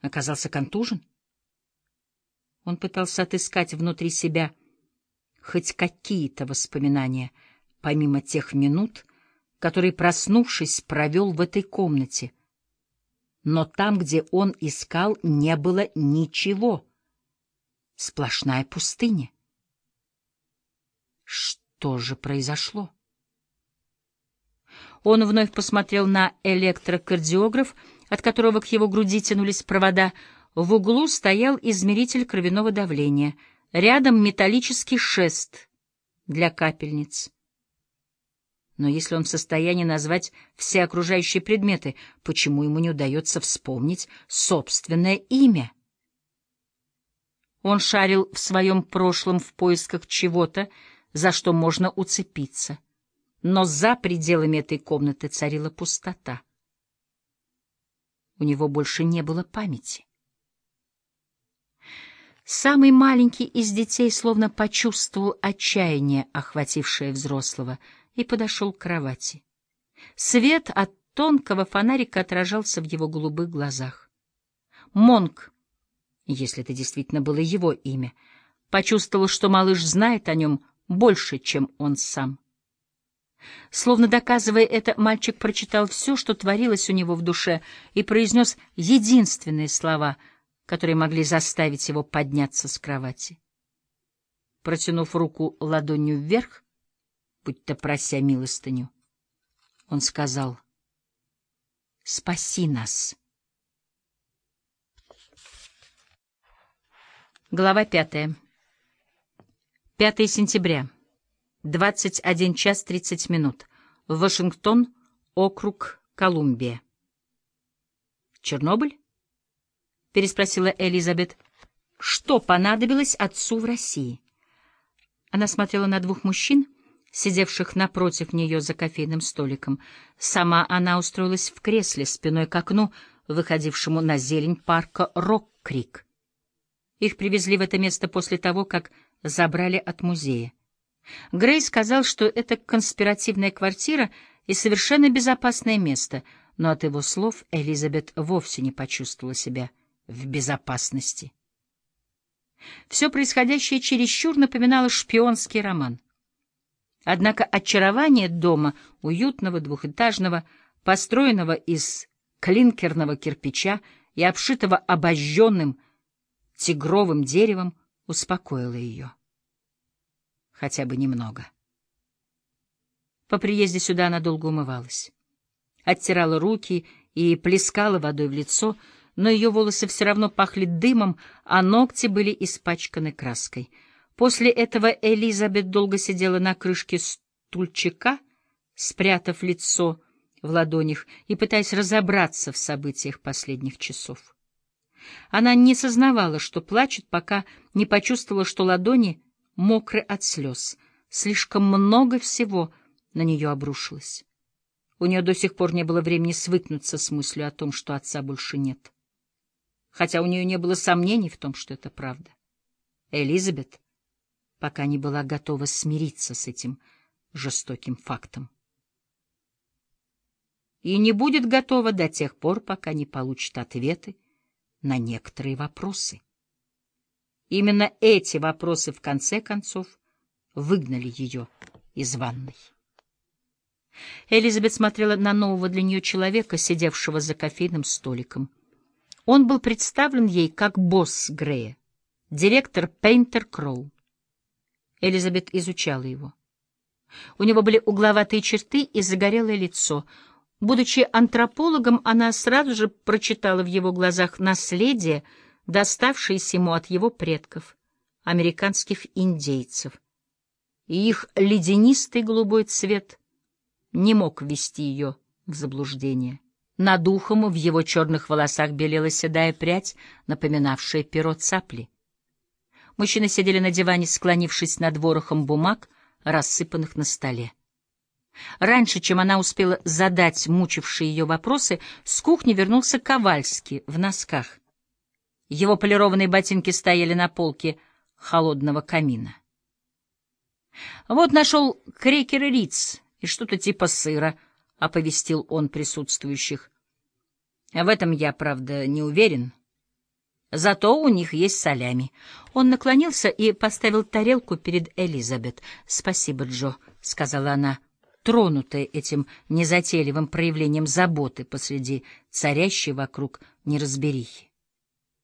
Оказался контужен? Он пытался отыскать внутри себя хоть какие-то воспоминания, помимо тех минут, которые, проснувшись, провел в этой комнате. Но там, где он искал, не было ничего. Сплошная пустыня. Что же произошло? Он вновь посмотрел на электрокардиограф, от которого к его груди тянулись провода. В углу стоял измеритель кровяного давления. Рядом металлический шест для капельниц. Но если он в состоянии назвать все окружающие предметы, почему ему не удается вспомнить собственное имя? Он шарил в своем прошлом в поисках чего-то, за что можно уцепиться. Но за пределами этой комнаты царила пустота. У него больше не было памяти. Самый маленький из детей словно почувствовал отчаяние, охватившее взрослого, и подошел к кровати. Свет от тонкого фонарика отражался в его голубых глазах. Монк, если это действительно было его имя, почувствовал, что малыш знает о нем больше, чем он сам. Словно доказывая это, мальчик прочитал все, что творилось у него в душе, и произнес единственные слова, которые могли заставить его подняться с кровати. Протянув руку ладонью вверх, будто прося милостыню, он сказал «Спаси нас». Глава пятая. 5 сентября. 21 час 30 минут. Вашингтон, округ Колумбия. «Чернобыль?» — переспросила Элизабет. «Что понадобилось отцу в России?» Она смотрела на двух мужчин, сидевших напротив нее за кофейным столиком. Сама она устроилась в кресле спиной к окну, выходившему на зелень парка Рок-Крик. Их привезли в это место после того, как забрали от музея. Грей сказал, что это конспиративная квартира и совершенно безопасное место, но от его слов Элизабет вовсе не почувствовала себя в безопасности. Все происходящее чересчур напоминало шпионский роман. Однако очарование дома, уютного, двухэтажного, построенного из клинкерного кирпича и обшитого обожженным тигровым деревом, успокоило ее хотя бы немного. По приезде сюда она долго умывалась. Оттирала руки и плескала водой в лицо, но ее волосы все равно пахли дымом, а ногти были испачканы краской. После этого Элизабет долго сидела на крышке стульчика, спрятав лицо в ладонях и пытаясь разобраться в событиях последних часов. Она не сознавала, что плачет, пока не почувствовала, что ладони мокрый от слез. Слишком много всего на нее обрушилось. У нее до сих пор не было времени свыкнуться с мыслью о том, что отца больше нет. Хотя у нее не было сомнений в том, что это правда. Элизабет пока не была готова смириться с этим жестоким фактом. И не будет готова до тех пор, пока не получит ответы на некоторые вопросы. Именно эти вопросы, в конце концов, выгнали ее из ванной. Элизабет смотрела на нового для нее человека, сидевшего за кофейным столиком. Он был представлен ей как босс Грея, директор Пейнтер Кроу. Элизабет изучала его. У него были угловатые черты и загорелое лицо. Будучи антропологом, она сразу же прочитала в его глазах наследие — доставшиеся ему от его предков, американских индейцев. И их ледянистый голубой цвет не мог ввести ее в заблуждение. Над ухом в его черных волосах белела седая прядь, напоминавшая перо цапли. Мужчины сидели на диване, склонившись над ворохом бумаг, рассыпанных на столе. Раньше, чем она успела задать мучившие ее вопросы, с кухни вернулся Ковальский в носках. Его полированные ботинки стояли на полке холодного камина. «Вот нашел крекер и риц и что-то типа сыра», — оповестил он присутствующих. «В этом я, правда, не уверен. Зато у них есть солями. Он наклонился и поставил тарелку перед Элизабет. «Спасибо, Джо», — сказала она, тронутая этим незатейливым проявлением заботы посреди царящей вокруг неразберихи.